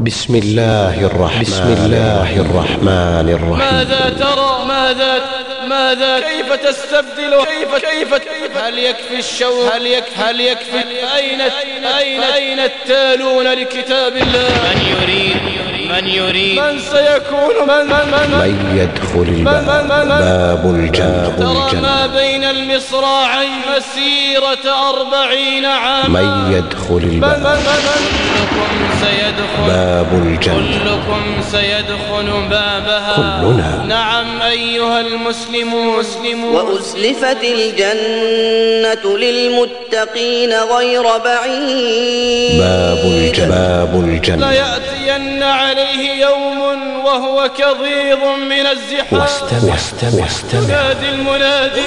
بسم الله الرحمن بسم الله الرحمن الرحيم. ماذا ترى؟ ماذا ماذا كيف تستبدل؟ كيف كيف كيف هل يكفي الشوق هل يكفي هل يكفي أين أين أين التالون لكتاب الله؟ من يريد من يريد من سيكون من من من, من يدخل الباب. باب الجنة ترى ما بين المصراعين مسيرة أربعين عاما. من يدخل الباب؟ كلكم سيدخل باب الجنة كلكم سيدخل بابها. كلنا. نعم أيها المسلمون مسلمون وأزلفت الجنة للمتقين غير بعيد. باب الجنة باب الجنة. ليأتين عليه يوم وهو كظيظ من الزحام. واستمع واستمع واستمع. ينادي المنادي.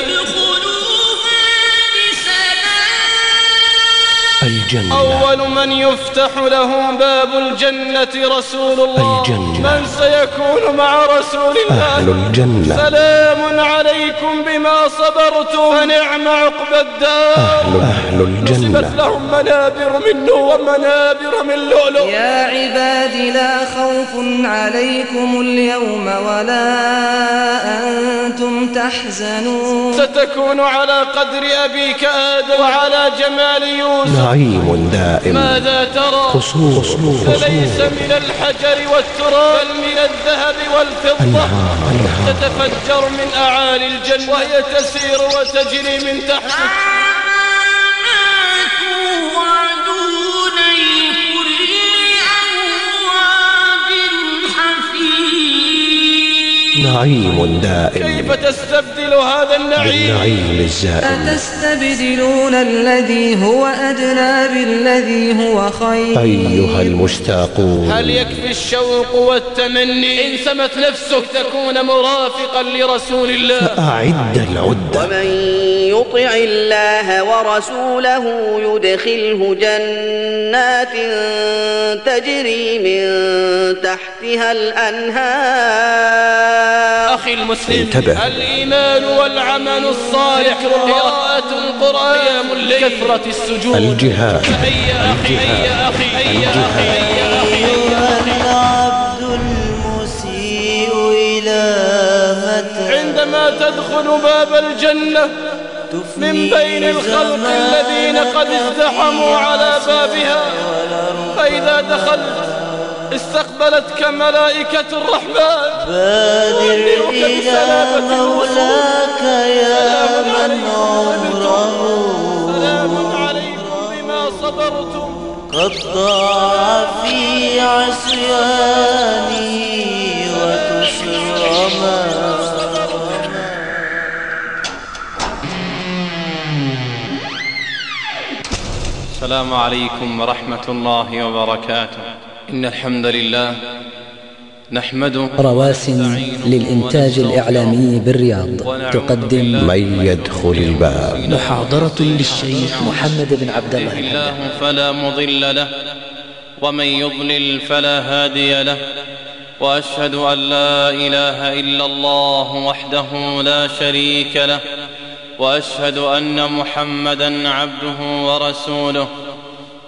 الجنة. أول من يفتح له باب الجنة رسول الله. الجنة. من سيكون مع رسول الله. أهل الجنة. سلام عليكم بما صبرتم. فنعم عقب الدار. أهل أهل نصبت الجنة لهم منابر من نور ومنابر من لؤلؤ. يا عباد لا خوف عليكم اليوم ولا أنتم تحزنون. ستكون على قدر أبيك آدم وعلى جمال يوسف. نعيم. دائم. ماذا ترى؟ قصور فليس من الحجر والتراب بل من الذهب والفضة. تتفجر من أعالي الجنة. وهي تسير وتجري من تحتك نعيم دائم. كيف تستبدل هذا النعيم. بالنعيم الزائم أتستبدلون الذي هو أدنى بالذي هو خير. أيها المشتاقون. هل يكفي الشوق والتمني؟ إن سمت نفسك تكون مرافقا لرسول الله. أعد العدة. ومن يطع الله ورسوله يدخله جنات تجري من تحتها الأنهار. أخي المسلم انتبه. الإيمان والعمل الصالح قراءة القرآن قيام الليل كثرة السجود. الجهاد أخي هيا أخي العبد المسيء إلى متى؟ عندما تدخل باب الجنة من بين الخلق الذين قد ازدحموا على بابها فإذا دخلت استقبلتك ملائكة الرحمن. بادر إلى مولاك يا من عمره. سلام عليكم بما صبرتم. قد ضاع في عصياني وتسرما السلام عليكم ورحمة الله وبركاته. إن الحمد لله نحمده رواسن للإنتاج الإعلامي بالرياض. تقدم. من يدخل الباب. محاضرة للشيخ محمد بن عبد الله. الله فلا مضل له ومن يضلل فلا هادي له وأشهد أن لا إله إلا الله وحده لا شريك له وأشهد أن محمدا عبده ورسوله.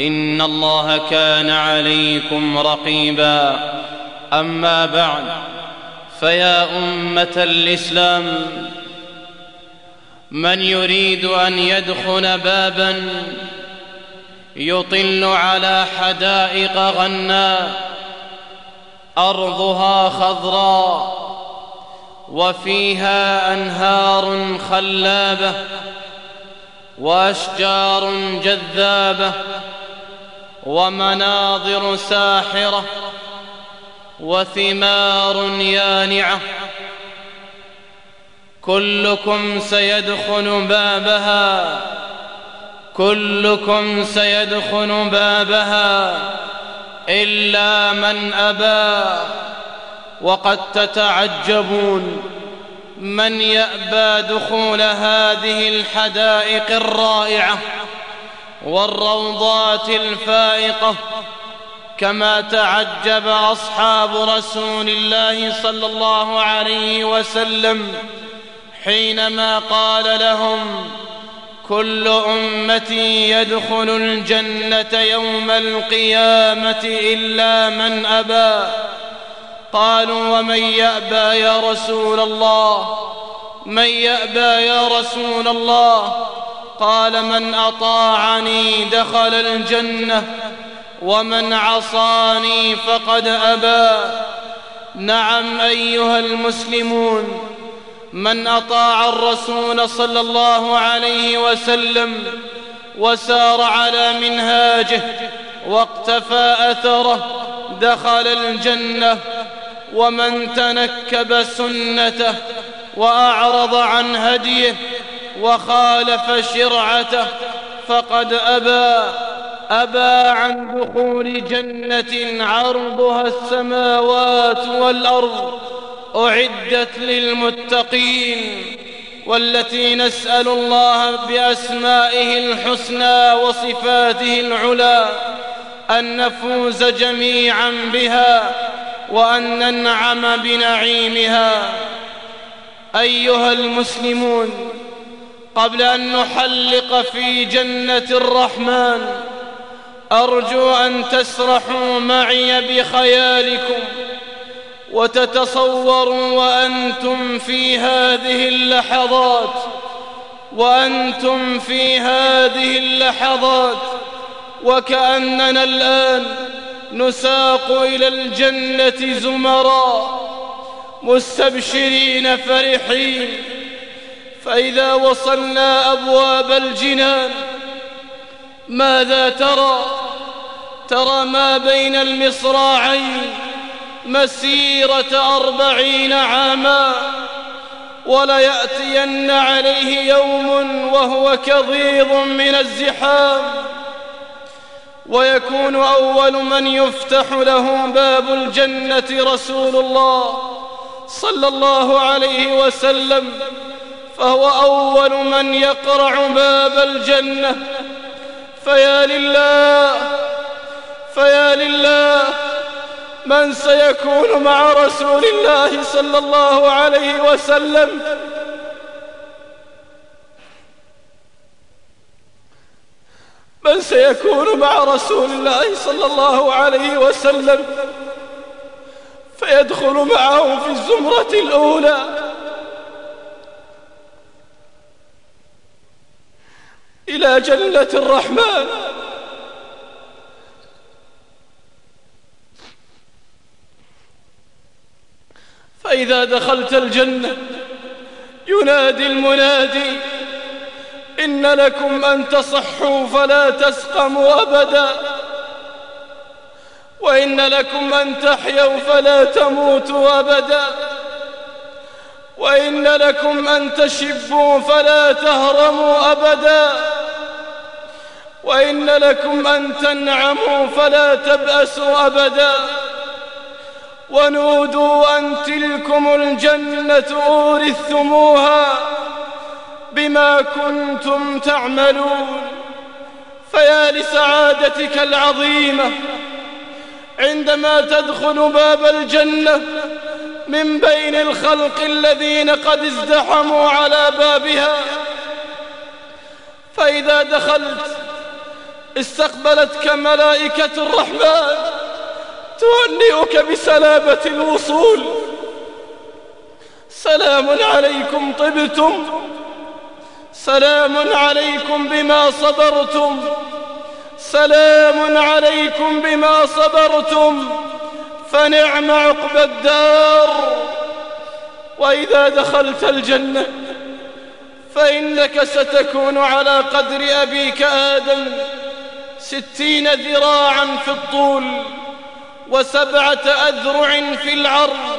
إن الله كان عليكم رقيبا. أما بعد فيا أمة الإسلام من يريد أن يدخل بابا يطل على حدائق غناء أرضها خضراء وفيها أنهار خلابة وأشجار جذابة. ومناظر ساحرة وثمار يانعة. كلكم سيدخل بابها. كلكم سيدخل بابها إلا من أبى. وقد تتعجبون من يأبى دخول هذه الحدائق الرائعة. والروضات الفائقة كما تعجب أصحاب رسول الله صلى الله عليه وسلم حينما قال لهم كل أمتي يدخل الجنة يوم القيامة إلا من أبى. قالوا ومن يأبى يا رسول الله؟ من يأبى يا رسول الله؟ قال من أطاعني دخل الجنة ومن عصاني فقد أبى. نعم أيها المسلمون من أطاع الرسول صلى الله عليه وسلم وسار على منهاجه واقتفى أثره دخل الجنة ومن تنكب سنته وأعرض عن هديه وخالف شرعته فقد أبى أبى عن دخول جنة عرضها السماوات والأرض أعدت للمتقين والتي نسأل الله بأسمائه الحسنى وصفاته العلى أن نفوز جميعا بها وأن ننعم بنعيمها. أيها المسلمون قبل أن نحلق في جنة الرحمن أرجو أن تسرحوا معي بخيالكم وتتصوروا وأنتم في هذه اللحظات وأنتم في هذه اللحظات وكأننا الآن نساق إلى الجنة زمراء مستبشرين فرحين. فإذا وصلنا أبواب الجنان ماذا ترى؟ ترى ما بين المصراعين مسيرة أربعين عاما وليأتين عليه يوم وهو كظيظ من الزحام ويكون أول من يفتح له باب الجنة رسول الله صلى الله عليه وسلم. فهو أول من يقرع باب الجنة. فيا لله فيا لله من سيكون مع رسول الله صلى الله عليه وسلم. من سيكون مع رسول الله صلى الله عليه وسلم. فيدخل معه في الزمرة الأولى. إلى جنة الرحمن. فإذا دخلت الجنة ينادي المنادي إن لكم أن تصحوا فلا تسقموا أبدا وإن لكم أن تحيوا فلا تموتوا أبدا. وإن لكم أن تشبوا فلا تهرموا أبدا. وإن لكم أن تنعموا فلا تبأسوا أبدا. ونودوا أن تلكم الجنة أورثتموها بما كنتم تعملون. فيا لسعادتك العظيمة عندما تدخل باب الجنة من بين الخلق الذين قد ازدحموا على بابها. فإذا دخلت استقبلتك ملائكة الرحمن تهنئك بسلامة الوصول. سلام عليكم طبتم. سلام عليكم بما صبرتم. سلام عليكم بما صبرتم. فنعم عقبى الدار. وإذا دخلت الجنة فإنك ستكون على قدر أبيك آدم ستين ذراعا في الطول وسبعة أذرع في العرض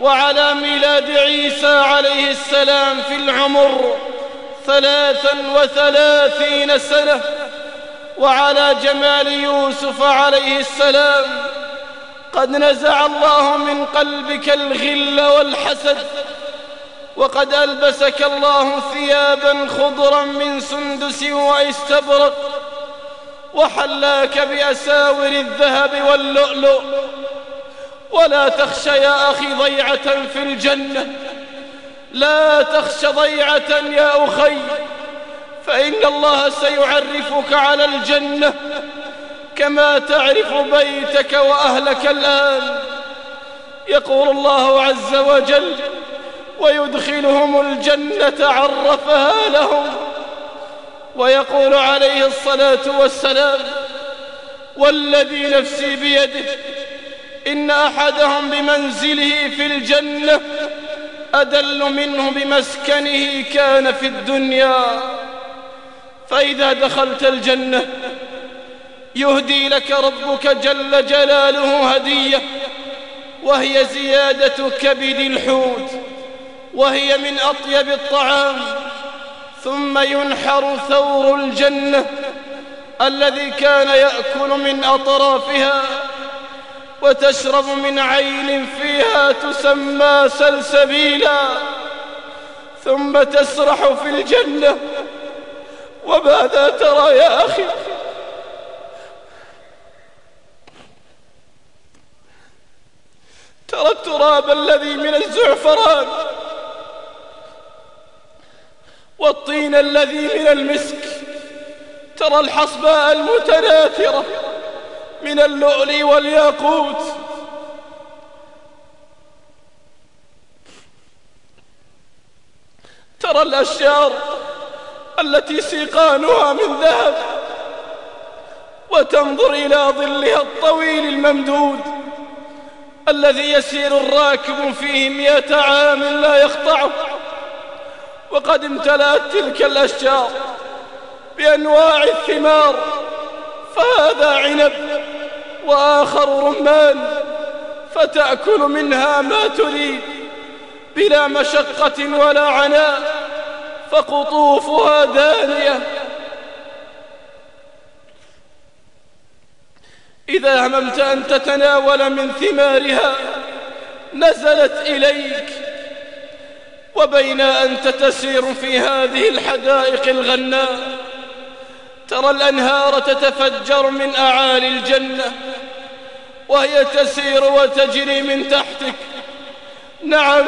وعلى ميلاد عيسى عليه السلام في العمر ثلاثا وثلاثين سنة وعلى جمال يوسف عليه السلام قد نزع الله من قلبك الغل والحسد وقد ألبسك الله ثيابا خضرا من سندس وإستبرق وحلاك بأساور الذهب واللؤلؤ. ولا تخش يا أخي ضيعة في الجنة لا تخش ضيعة يا أخي فإن الله سيعرفك على الجنة. كما تعرف بيتك وأهلك الآن. يقول الله عز وجل ويدخلهم الجنة عرفها لهم. ويقول عليه الصلاة والسلام والذي نفسي بيده إن أحدهم بمنزله في الجنة أدل منه بمسكنه كان في الدنيا. فإذا دخلت الجنة يهدي لك ربك جل جلاله هدية وهي زيادة كبد الحوت وهي من أطيب الطعام ثم ينحر ثور الجنة الذي كان يأكل من أطرافها وتشرب من عين فيها تسمى سلسبيلا ثم تسرح في الجنة وماذا ترى يا أخي؟ ترى التراب الذي من الزعفران والطين الذي من المسك ترى الحصباء المتناثرة من اللؤل والياقوت. ترى الأشجار التي سيقانها من ذهب وتنظر إلى ظلها الطويل الممدود. الذي يسير الراكب فيه مئة عام لا يخطعه وقد امتلأت تلك الأشجار بأنواع الثمار فهذا عنب وآخر رمان فتأكل منها ما تريد بلا مشقة ولا عناء فقطوفها دانية. إذا هممت أن تتناول من ثمارها نزلت إليك وبين أنت تسير في هذه الحدائق الغناء ترى الأنهار تتفجر من أعالي الجنة وهي تسير وتجري من تحتك. نعم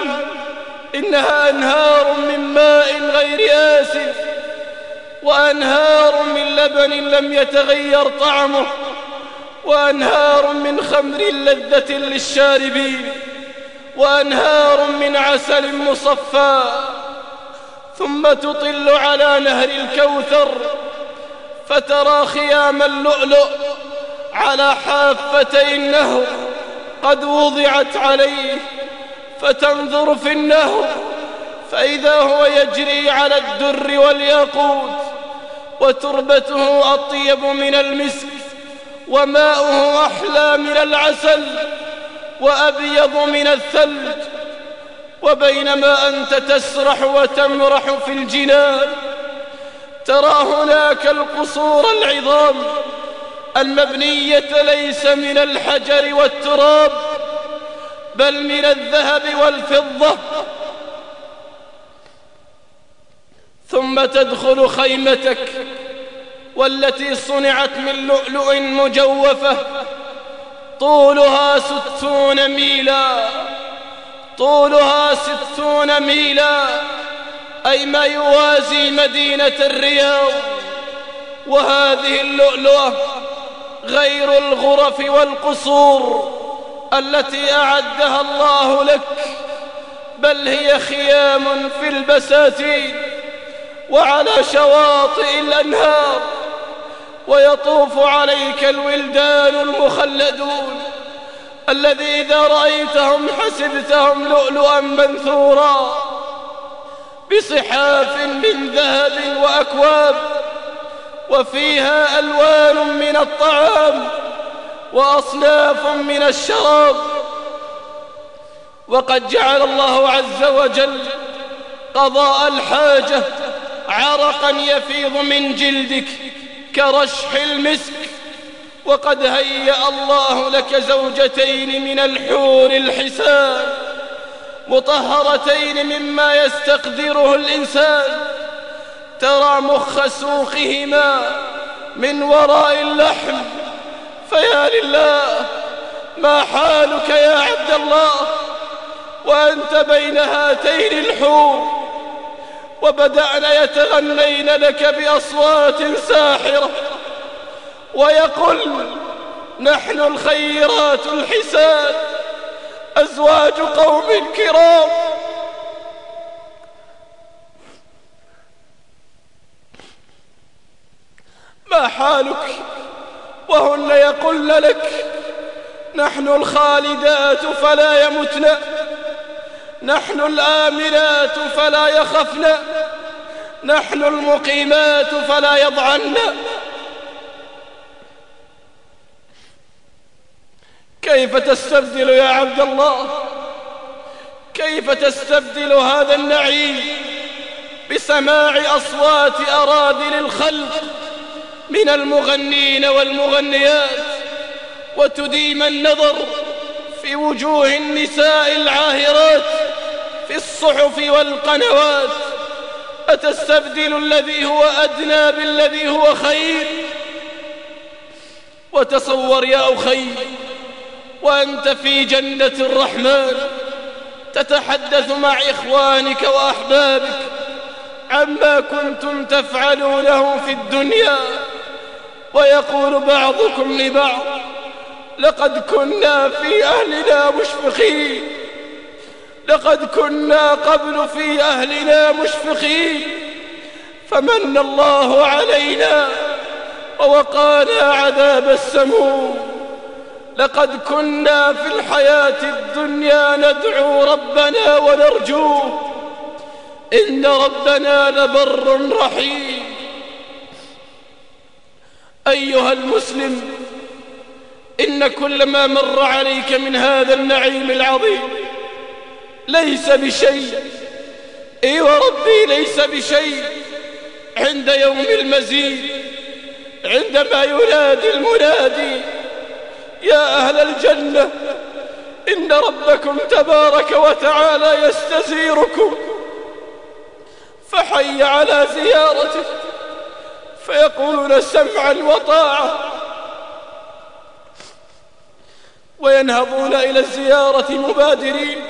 إنها أنهار من ماء غير آسف وأنهار من لبن لم يتغير طعمه. وأنهار من خمر لذة للشاربين وأنهار من عسل مصفى ثم تطل على نهر الكوثر فترى خيام اللؤلؤ على حافتي النهر قد وضعت عليه فتنظر في النهر فإذا هو يجري على الدر والياقوت وتربته أطيب من المسك وماؤه أحلى من العسل وأبيض من الثلج وبينما أنت تسرح وتمرح في الجنان ترى هناك القصور العظام المبنية ليس من الحجر والتراب بل من الذهب والفضة. ثم تدخل خيمتك والتي صنعت من لؤلؤ مجوفة. طولها ستون ميلا. طولها ستون ميلا. أي ما يوازي مدينة الرياض. وهذه اللؤلؤة غير الغرف والقصور التي أعدها الله لك بل هي خيام في البساتين وعلى شواطئ الأنهار. ويطوف عليك الولدان المخلدون الذي إذا رأيتهم حسبتهم لؤلؤا منثورا بصحاف من ذهب وأكواب وفيها ألوان من الطعام وأصناف من الشراب وقد جعل الله عز وجل قضاء الحاجة عرقا يفيض من جلدك كرشح المسك وقد هيأ الله لك زوجتين من الحور الحسان مطهرتين مما يستقدره الإنسان ترى مخ سوقهما من وراء اللحم فيا لله ما حالك يا عبد الله؟ وأنت بين هاتين الحور وبدأن يتغنين لك بأصوات ساحرة ويقول نحن الخيرات الحسان أزواج قوم كرام. ما حالك؟ وهن يقولن لك نحن الخالدات فلا يمتن. نحن الآمنات فلا يخفن نحن المقيمات فلا يضعن. كيف تستبدل يا عبد الله؟ كيف تستبدل هذا النعيم بسماع أصوات أراذل الخلق من المغنين والمغنيات وتديم النظر في وجوه النساء العاهرات في الصحف والقنوات أتستبدل الذي هو أدنى بالذي هو خير؟ وتصور يا أخي وأنت في جنة الرحمن تتحدث مع إخوانك وأحبابك عما كنتم تفعلونه في الدنيا ويقول بعضكم لبعض لقد كنا في أهلنا مشفقين. لقد كنا قبل في أهلنا مشفقين. فمن الله علينا ووقانا عذاب السموم. لقد كنا في الحياة الدنيا ندعو ربنا ونرجوه إن ربنا لبر رحيم. أيها المسلم إن كل ما مر عليك من هذا النعيم العظيم ليس بشيء. إي وربي ليس بشيء. عند يوم المزيد عندما ينادي المنادي. يا أهل الجنة إن ربكم تبارك وتعالى يستزيركم فحي على زيارته فيقولون سمعا وطاعة. وينهضون إلى الزيارة مبادرين.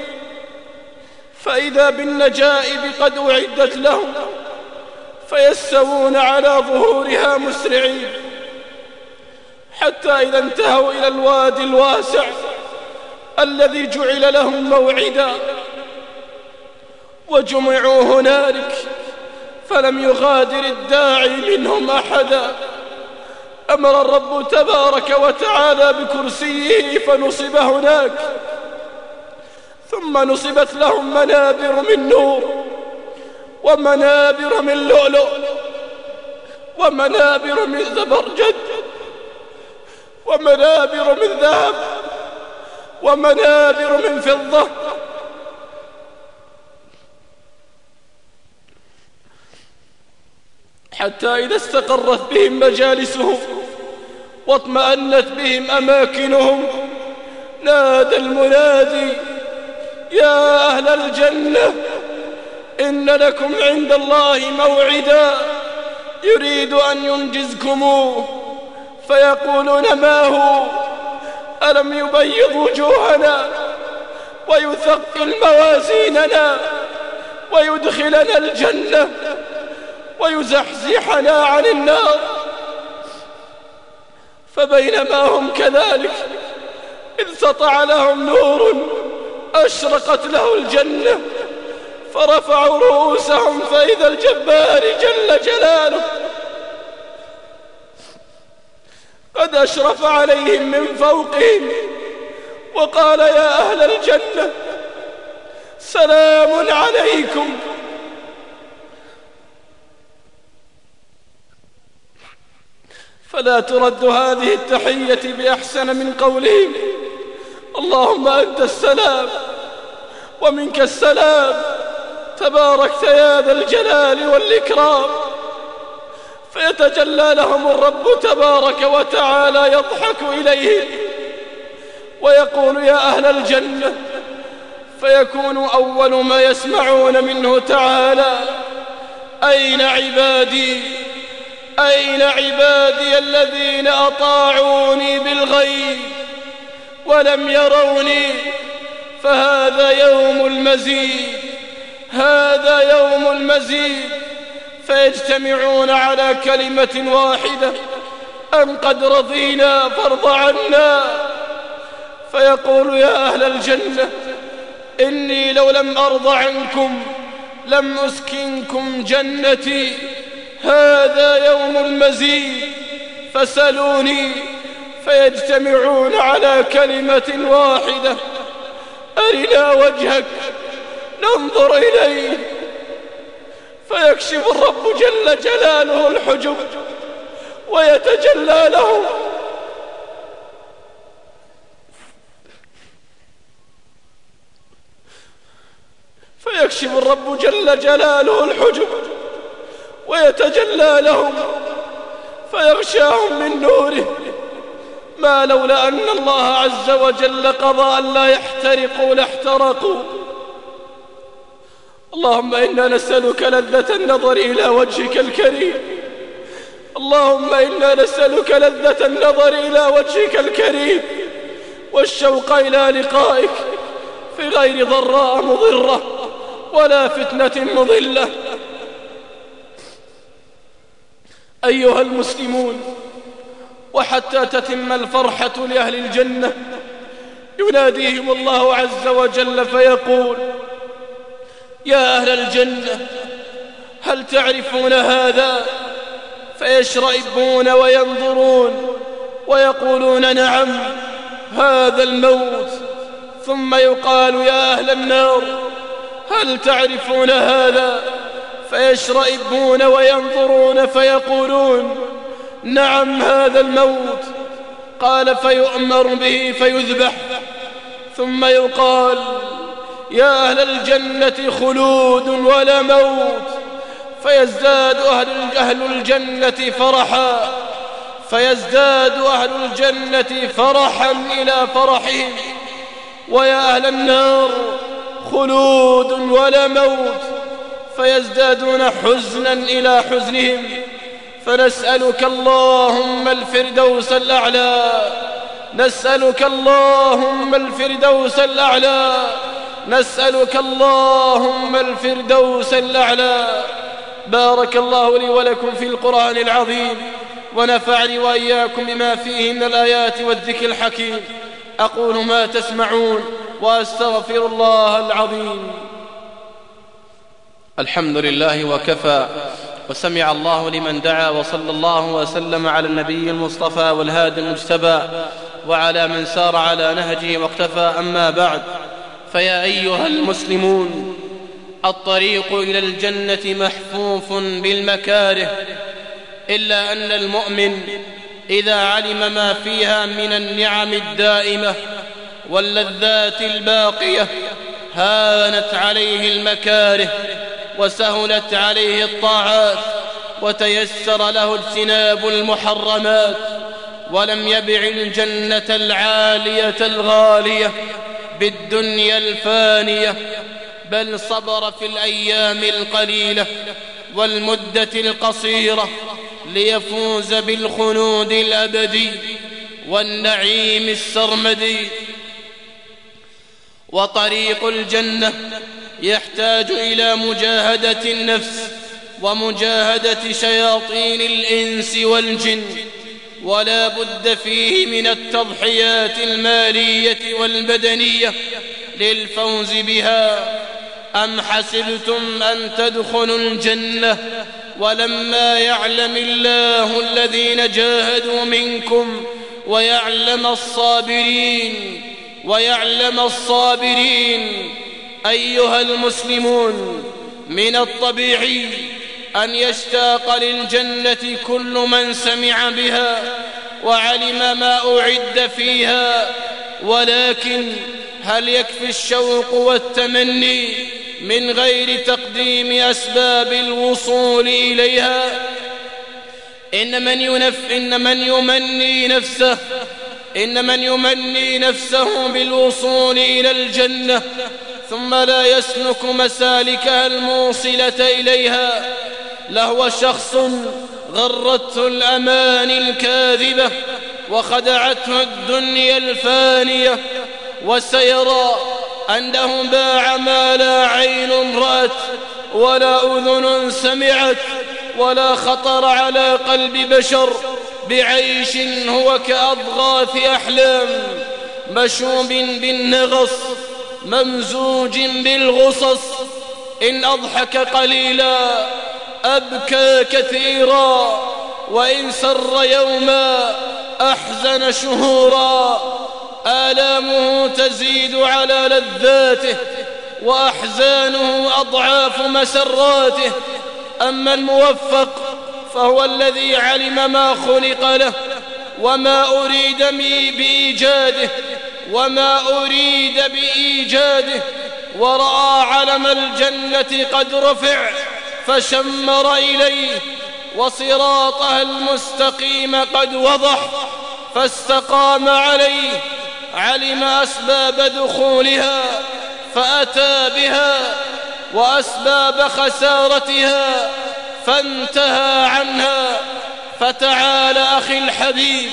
فإذا بالنجائب قد أعدت لهم فيستوون على ظهورها مسرعين. حتى إذا انتهوا إلى الوادي الواسع الذي جعل لهم موعدا. وجمعوا هنالك فلم يغادر الداعي منهم أحدا. أمر الرب تبارك وتعالى بكرسيه فنصب هناك ثم نصبت لهم منابر من نور ومنابر من لؤلؤ ومنابر من زبرجد ومنابر من ذهب ومنابر من فضة حتى إذا استقرت بهم مجالسهم واطمأنت بهم أماكنهم نادى المنادي يا أهل الجنة إن لكم عند الله موعدا يريد أن ينجزكموه فيقولون ما هو؟ ألم يبيض وجوهنا ويثقل موازيننا ويدخلنا الجنة؟ ويزحزحنا عن النار. فبينما هم كذلك إذ سطع لهم نور أشرقت له الجنة فرفعوا رؤوسهم فإذا الجبار جل جلاله قد أشرف عليهم من فوقهم وقال يا أهل الجنة سلام عليكم. فلا ترد هذه التحية بأحسن من قولهم. اللهم أنت السلام ومنك السلام تباركت يا ذا الجلال والإكرام. فيتجلى لهم الرب تبارك وتعالى يضحك إليهم ويقول يا أهل الجنة فيكون أول ما يسمعون منه تعالى أين عبادي؟ أين عبادي الذين أطاعوني بالغيب ولم يروني؟ فهذا يوم المزيد هذا يوم المزيد. فيجتمعون على كلمة واحدة أن قد رضينا فارض عنا. فيقول يا أهل الجنة إني لو لم أرض عنكم لم أسكنكم جنتي. هذا يوم المزيد فسلوني فيجتمعون على كلمة واحدة. أرنا وجهك ننظر إليه. فيكشف الرب جل جلاله الحجب ويتجلى له. فيكشف الرب جل جلاله الحجب ويتجلى لهم فيغشاهم من نوره. ما لولا أن الله عز وجل قضى أن لا يحترقوا لاحترقوا. اللهم إنا نسألك لذة النظر إلى وجهك الكريم. اللهم إنا نسألك لذة النظر إلى وجهك الكريم. والشوق إلى لقائك في غير ضراء مضرة ولا فتنة مضلة. أيها المسلمون وحتى تتم الفرحة لأهل الجنة يناديهم الله عز وجل فيقول يا أهل الجنة هل تعرفون هذا؟ فيشرئبون وينظرون ويقولون نعم هذا الموت. ثم يقال يا أهل النار هل تعرفون هذا؟ فيشرئبون وينظرون فيقولون نعم هذا الموت. قال فيؤمر به فيذبح. ثم يقال يا أهل الجنة خلود ولا موت. فيزداد أهل, أهل الجنة فرحا. فيزداد أهل الجنة فرحا إلى فرحهم. ويا أهل النار خلود ولا موت. فيزدادون حزنا إلى حزنهم. فنسألك اللهم الفردوس الأعلى. نسألك اللهم الفردوس الأعلى. نسألك اللهم الفردوس الأعلى. بارك الله لي ولكم في القرآن العظيم. ونفعني وإياكم بما فيه من الآيات والذكر الحكيم. أقول ما تسمعون وأستغفر الله العظيم. الحمد لله وكفى. وسمع الله لمن دعا وصلى الله وسلم على النبي المصطفى والهادي المجتبى وعلى من سار على نهجه واقتفى. أما بعد فيا أيها المسلمون الطريق إلى الجنة محفوف بالمكاره إلا أن المؤمن إذا علم ما فيها من النعم الدائمة واللذات الباقية هانت عليه المكاره وسهلت عليه الطاعات وتيسر له اجتناب المحرمات ولم يبع الجنة العالية الغالية بالدنيا الفانية بل صبر في الأيام القليلة والمدة القصيرة ليفوز بالخلود الأبدي والنعيم السرمدي وطريق الجنة يحتاج إلى مجاهدة النفس ومجاهدة شياطين الإنس والجن ولا بد فيه من التضحيات المالية والبدنية للفوز بها. أم حسبتم أن تدخلوا الجنة؟ ولما يعلم الله الذين جاهدوا منكم ويعلم الصابرين ويعلم الصابرين أيها المسلمون من الطبيعي أن يشتاق للجنة كل من سمع بها وعلم ما أعد فيها ولكن هل يكفي الشوق والتمني من غير تقديم أسباب الوصول إليها؟ إن من ينف إن من يمني نفسه إن من يمني نفسه بالوصول إلى الجنة ثم لا يسلك مسالكها الموصلة إليها لهو شخص غرته الأماني الكاذبة وخدعته الدنيا الفانية وسيرى أنه باع ما لا عين رأت ولا أذن سمعت ولا خطر على قلب بشر بعيش هو كأضغاث أحلام مشوب بالنغص ممزوج بالغصص. إن أضحك قليلا أبكى كثيرا وإن سر يوما أحزن شهورا. آلامه تزيد على لذاته وأحزانه أضعاف مسراته. أما الموفق فهو الذي علم ما خلق له وما أريد بإيجاده وما أريد بإيجاده. ورأى علم الجنة قد رفع فشمر إليه وصراطها المستقيم قد وضح فاستقام عليه. علم أسباب دخولها فأتى بها وأسباب خسارتها فانتهى عنها. فتعال أخي الحبيب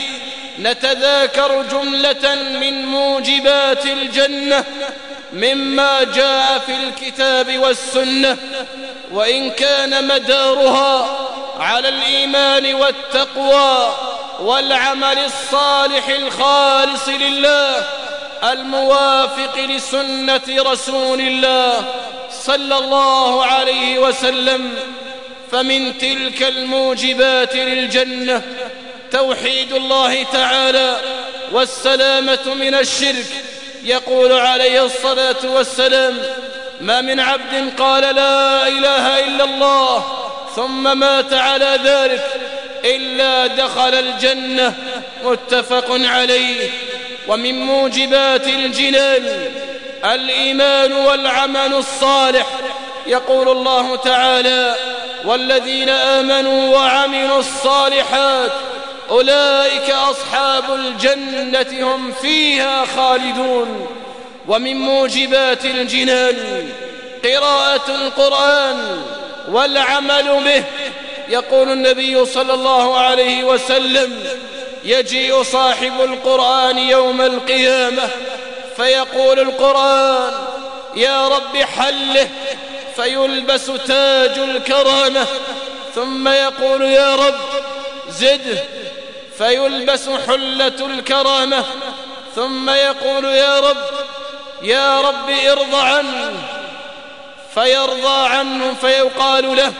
نتذاكر جملة من موجبات الجنة مما جاء في الكتاب والسنة. وإن كان مدارها على الإيمان والتقوى والعمل الصالح الخالص لله الموافق لسنة رسول الله صلى الله عليه وسلم فمن تلك الموجبات للجنة توحيد الله تعالى والسلامة من الشرك. يقول عليه الصلاة والسلام ما من عبد قال لا إله إلا الله ثم مات على ذلك إلا دخل الجنة. متفق عليه. ومن موجبات الجنان الإيمان والعمل الصالح. يقول الله تعالى والذين آمنوا وعملوا الصالحات أولئك أصحاب الجنة هم فيها خالدون ومن موجبات الجنان قراءة القرآن والعمل به يقول النبي صلى الله عليه وسلم يجيء صاحب القرآن يوم القيامة فيقول القرآن يا رب حله فيلبس تاج الكرامة ثم يقول يا رب زده فيلبس حلة الكرامة ثم يقول يا رب يا رب ارض عنه. فيرضى عنه فيقال له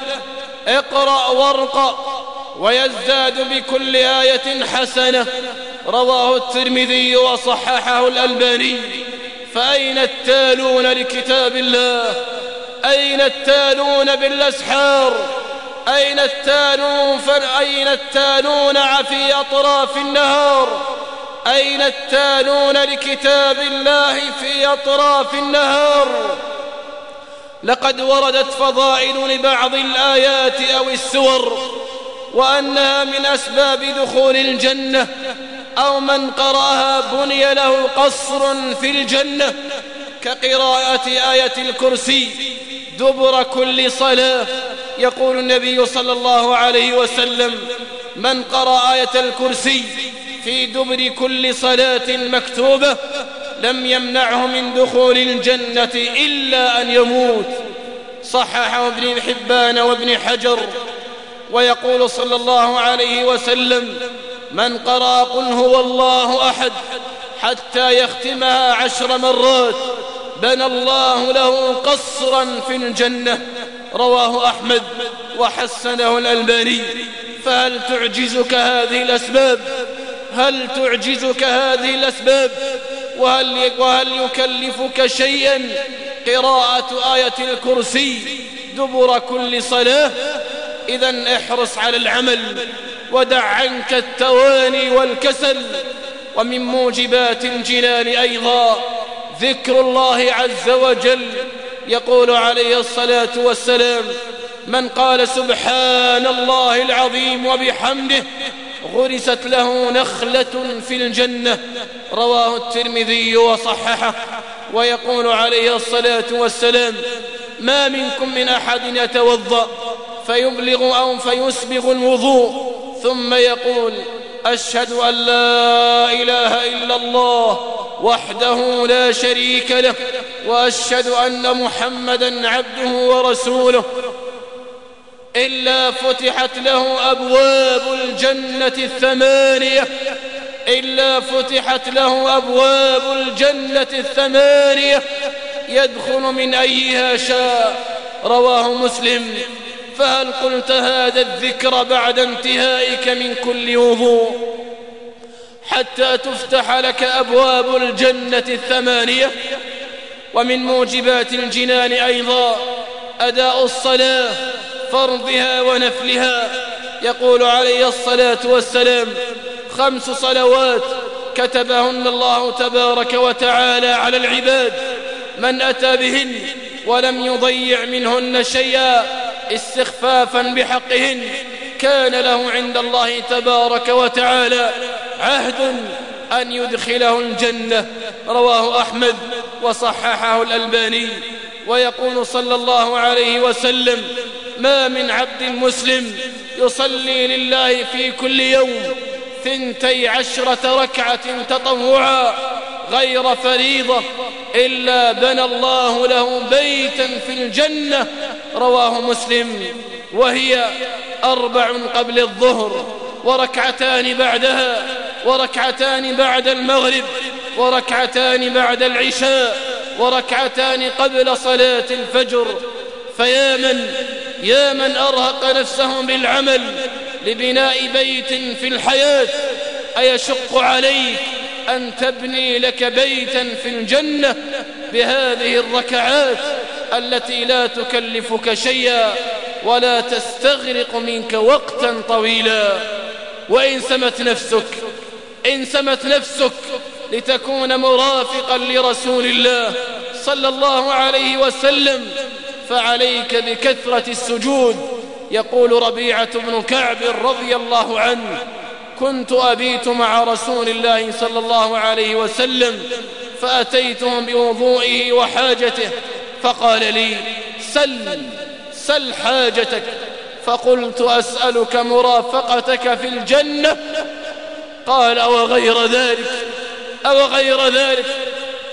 اقرأ وارقى ويزداد بكل آية حسنة. رواه الترمذي وصححه الألباني. فأين التالون لكتاب الله؟ أين التالون بالأسحار أين التالون فأين التالون في أطراف النهار؟ أين التالون لكتاب الله في أطراف النهار؟ لقد وردت فضائل لبعض الآيات أو السور وأنها من أسباب دخول الجنة أو من قرأها بني له قصر في الجنة. كقراءة آية الكرسي دبر كل صلاة. يقول النبي صلى الله عليه وسلم من قرأ آية الكرسي في دبر كل صلاة مكتوبة لم يمنعه من دخول الجنة إلا أن يموت. صححه ابن حبان وابن حجر. ويقول صلى الله عليه وسلم من قرأ قل هو الله أحد حتى يختمها عشر مرات. بنى الله له قصرا في الجنة. رواه أحمد وحسنه الألباني. فهل تعجزك هذه الأسباب؟ هل تعجزك هذه الأسباب؟ وهل, وهل يكلفك شيئا؟ قراءة آية الكرسي دبر كل صلاة. إذا احرص على العمل ودع عنك التواني والكسل. ومن موجبات الجنان أيضا ذكر الله عز وجل. يقول عليه الصلاة والسلام من قال سبحان الله العظيم وبحمده غرست له نخلة في الجنة رواه الترمذي وصححه. ويقول عليه الصلاة والسلام ما منكم من أحد يتوضأ فيبلغ أو فيسبغ الوضوء ثم يقول أشهد أن لا إله إلا الله وحده لا شريك له وأشهد أن محمدا عبده ورسوله. إلا فتحت له أبواب الجنة الثمانية. إلا فتحت له أبواب الجنة الثمانية. يدخل من أيها شاء. رواه مسلم. فهل قلت هذا الذكر بعد انتهائك من كل وضوء؟ حتى تفتح لك أبواب الجنة الثمانية ومن موجبات الجنان أيضا أداء الصلاة فرضها ونفلها. يقول عليه الصلاة والسلام خمس صلوات كتبهن الله تبارك وتعالى على العباد من أتى بهن ولم يضيع منهن شيئا. استخفافا بحقهن كان له عند الله تبارك وتعالى عهد أن يدخله الجنة. رواه أحمد وصححه الألباني ويقول صلى الله عليه وسلم ما من عبد مسلم يصلي لله في كل يوم ثنتي عشرة ركعة تطوعا غير فريضة إلا بنى الله له بيتا في الجنة. رواه مسلم. وهي أربع قبل الظهر وركعتان بعدها وركعتان بعد المغرب وركعتان بعد العشاء وركعتان قبل صلاة الفجر. فيا من؟ يا من أرهق نفسه بالعمل لبناء بيت في الحياة أيشق عليك؟ أن تبني لك بيتا في الجنة بهذه الركعات التي لا تكلفك شيئا ولا تستغرق منك وقتا طويلا. وإن سمت نفسك إن سمت نفسك لتكون مرافقا لرسول الله صلى الله عليه وسلم فعليك بكثرة السجود. يقول ربيعة بن كعب رضي الله عنه كنت أبيت مع رسول الله صلى الله عليه وسلم فأتيتهم بوضوئه وحاجته فقال لي سل سل حاجتك. فقلت أسألك مرافقتك في الجنة؟ قال أو غير ذلك أو غير ذلك.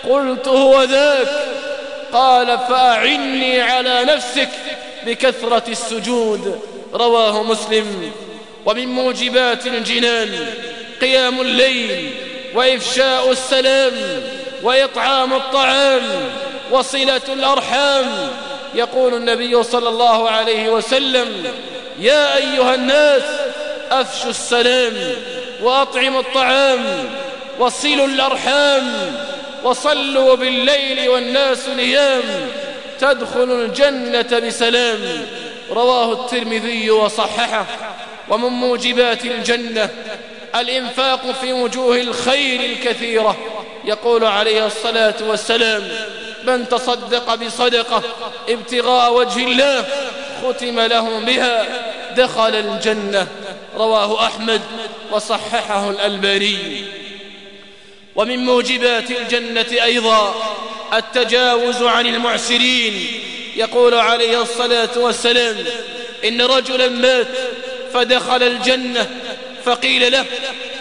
قلت هو ذاك. قال فأعني على نفسك بكثرة السجود. رواه مسلم. ومن موجبات الجنان قيام الليل وإفشاء السلام وإطعام الطعام وصلة الأرحام. يقول النبي صلى الله عليه وسلم يا أيها الناس أفشوا السلام وأطعموا الطعام وصلوا الأرحام وصلوا بالليل والناس نيام تدخل الجنة بسلام. رواه الترمذي وصححه. ومن موجبات الجنة الإنفاق في وجوه الخير الكثيرة. يقول عليه الصلاة والسلام من تصدق بصدقة ابتغاء وجه الله ختم له بها دخل الجنة. رواه أحمد وصححه الألباني. ومن موجبات الجنة أيضا التجاوز عن المعسرين. يقول عليه الصلاة والسلام إن رجلا مات فدخل الجنة فقيل له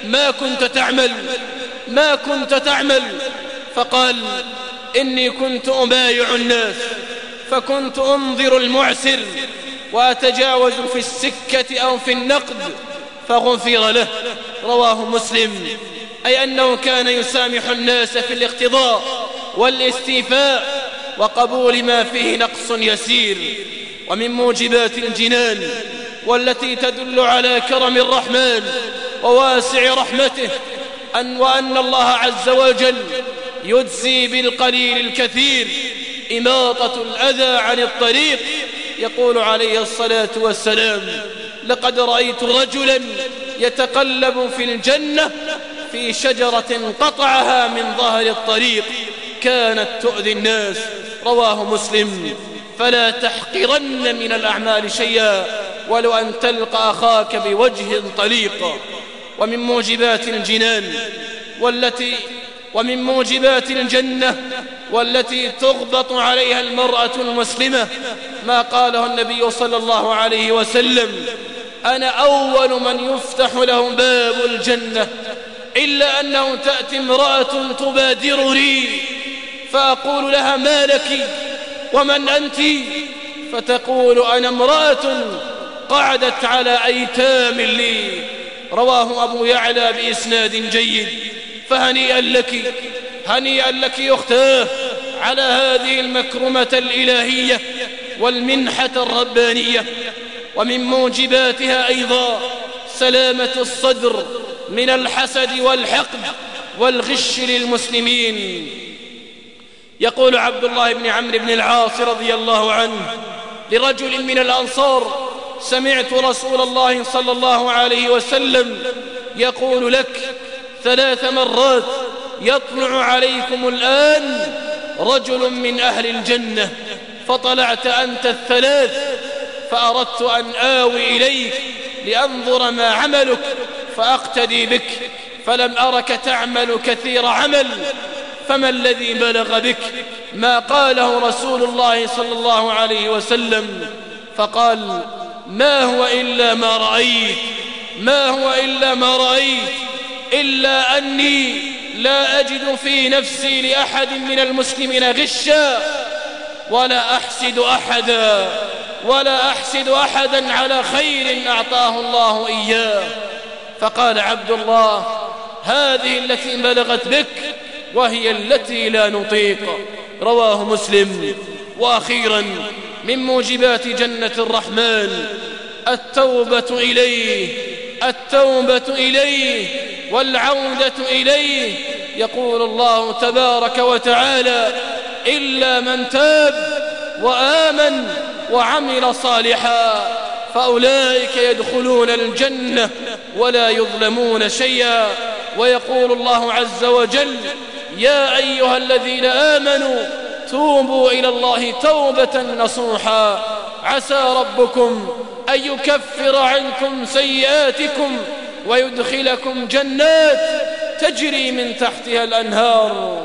ما كنت تعمل؟ ما كنت تعمل؟ فقال إني كنت أبايع الناس فكنت أنظر المعسر وأتجاوز في السكة أو في النقد. فغفر له رواه مسلم أي أنه كان يسامح الناس في الاقتضاء والاستيفاء وقبول ما فيه نقص يسير ومن موجبات الجنان والتي تدل على كرم الرحمن وواسع رحمته أن وأن الله عز وجل يجزي بالقليل الكثير إماطة الأذى عن الطريق. يقول عليه الصلاة والسلام لقد رأيت رجلا يتقلب في الجنة في شجرة قطعها من ظهر الطريق. كانت تؤذي الناس. رواه مسلم. فلا تحقرن من الأعمال شيئا. ولو أن تلقى أخاك بوجه طليق ومن موجبات الجنان والتي ومن موجبات الجنة والتي تغبط عليها المرأة المسلمة ما قاله النبي صلى الله عليه وسلم أنا أول من يفتح له باب الجنة إلا أنه تأتي امرأة تبادر لي فأقول لها ما لك ومن أنت؟ فتقول أنا امرأة قعدت على أيتام لي. رواه أبو يعلى بإسناد جيد. فهنيئا لك هنيئا لك أختاه على هذه المكرمة الإلهية والمنحة الربانية. ومن موجباتها أيضا سلامة الصدر من الحسد والحقد والغش للمسلمين. يقول عبد الله بن عمرو بن العاص رضي الله عنه لرجل من الأنصار سمعت رسول الله صلى الله عليه وسلم يقول لك ثلاث مرات يطلع عليكم الآن رجل من أهل الجنة فطلعت أنت الثلاث فأردت أن آوي إليك لأنظر ما عملك فأقتدي بك فلم أرك تعمل كثير عمل فما الذي بلغ بك؟ ما قاله رسول الله صلى الله عليه وسلم فقال ما هو إلا ما رأيت ما هو إلا ما رأيت إلا أني لا أجد في نفسي لأحد من المسلمين غشا ولا أحسد أحدا ولا أحسد أحدا على خير أعطاه الله إياه. فقال عبد الله هذه التي بلغت بك وهي التي لا نطيق. رواه مسلم. وأخيرا من موجبات جنة الرحمن. التوبة إليه التوبة إليه والعودة إليه. يقول الله تبارك وتعالى إلا من تاب وآمن وعمل صالحا فأولئك يدخلون الجنة ولا يظلمون شيئا. ويقول الله عز وجل يا أيها الذين آمنوا توبوا إلى الله توبة نصوحا. عسى ربكم أن يكفر عنكم سيئاتكم ويدخلكم جنات تجري من تحتها الأنهار.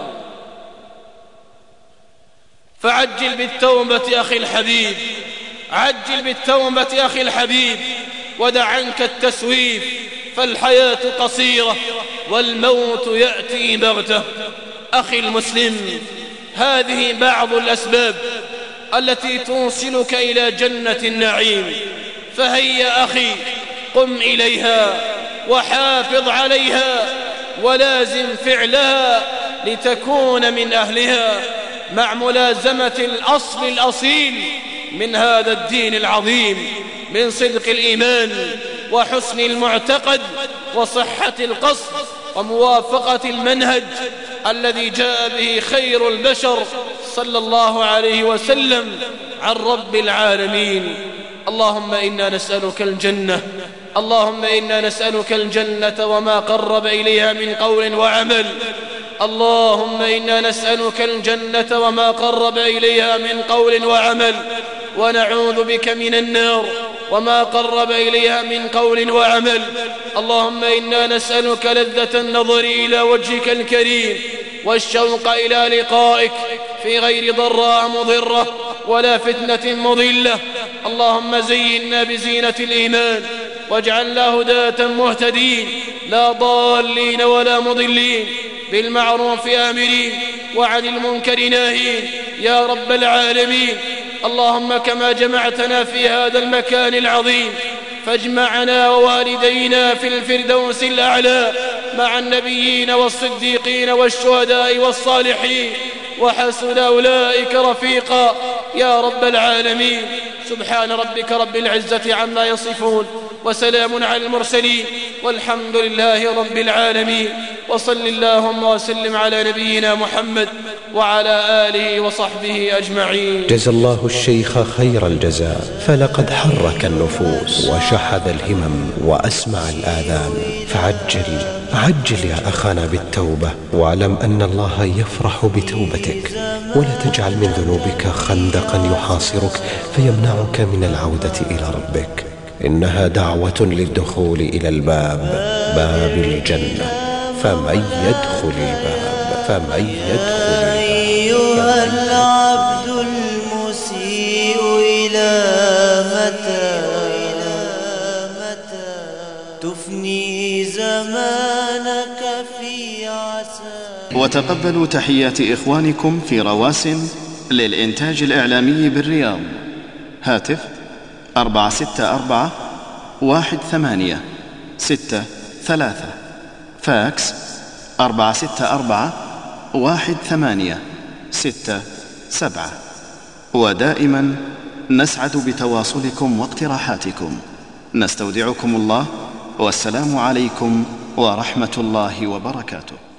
فعجل بالتوبة أخي الحبيب. عجل بالتوبة أخي الحبيب. ودع عنك التسويف. فالحياة قصيرة والموت يأتي بغتة. أخي المسلم. هذه بعض الأسباب التي توصلك إلى جنة النعيم. فهيا أخي قم إليها وحافظ عليها ولازم فعلها لتكون من أهلها مع ملازمة الأصل الأصيل من هذا الدين العظيم من صدق الإيمان وحسن المعتقد وصحة القصد وموافقة المنهج الذي جاء به خير البشر صلى الله عليه وسلم عن رب العالمين. اللهم إنا نسألك الجنة اللهم إنا نسألك الجنة وما قرب إليها من قول وعمل. اللهم إنا نسألك الجنة وما قرب إليها من قول وعمل. ونعوذ بك من النار. وما قرب إليها من قول وعمل. اللهم إنا نسألك لذة النظر إلى وجهك الكريم والشوق إلى لقائك في غير ضراء مضرة ولا فتنة مضلة. اللهم زينا بزينة الإيمان واجعلنا هداة مهتدين لا ضالين ولا مضلين. بالمعروف آمرين وعن المنكر ناهين. يا رب العالمين. اللهم كما جمعتنا في هذا المكان العظيم فاجمعنا ووالدينا في الفردوس الأعلى مع النبيين والصديقين والشهداء والصالحين وحسن أولئك رفيقا. يا رب العالمين سبحان ربك رب العزة عما يصفون وسلام على المرسلين والحمد لله رب العالمين وصل اللهم وسلم على نبينا محمد وعلى آله وصحبه أجمعين. جزى الله الشيخ خير الجزاء. فلقد حرك النفوس. وشحذ الهمم. وأسمع الآذان. فعجل. عجل يا أخانا بالتوبة. واعلم أن الله يفرح بتوبتك. ولا تجعل من ذنوبك خندقا يحاصرك فيمنعك من العودة إلى ربك. إنها دعوة للدخول إلى الباب. باب الجنة. فمن يدخل الباب. فمن يدخل الباب العبد المسيء إلى متى؟ تفني زمانك في عسى. وتقبلوا تحيات إخوانكم في رواس للإنتاج الإعلامي بالرياض. هاتف أربعة ستة أربعة واحد ثمانية ستة ثلاثة. فاكس أربعة ستة أربعة واحد ثمانية. ستة سبعة. ودائما نسعد بتواصلكم واقتراحاتكم. نستودعكم الله والسلام عليكم ورحمة الله وبركاته.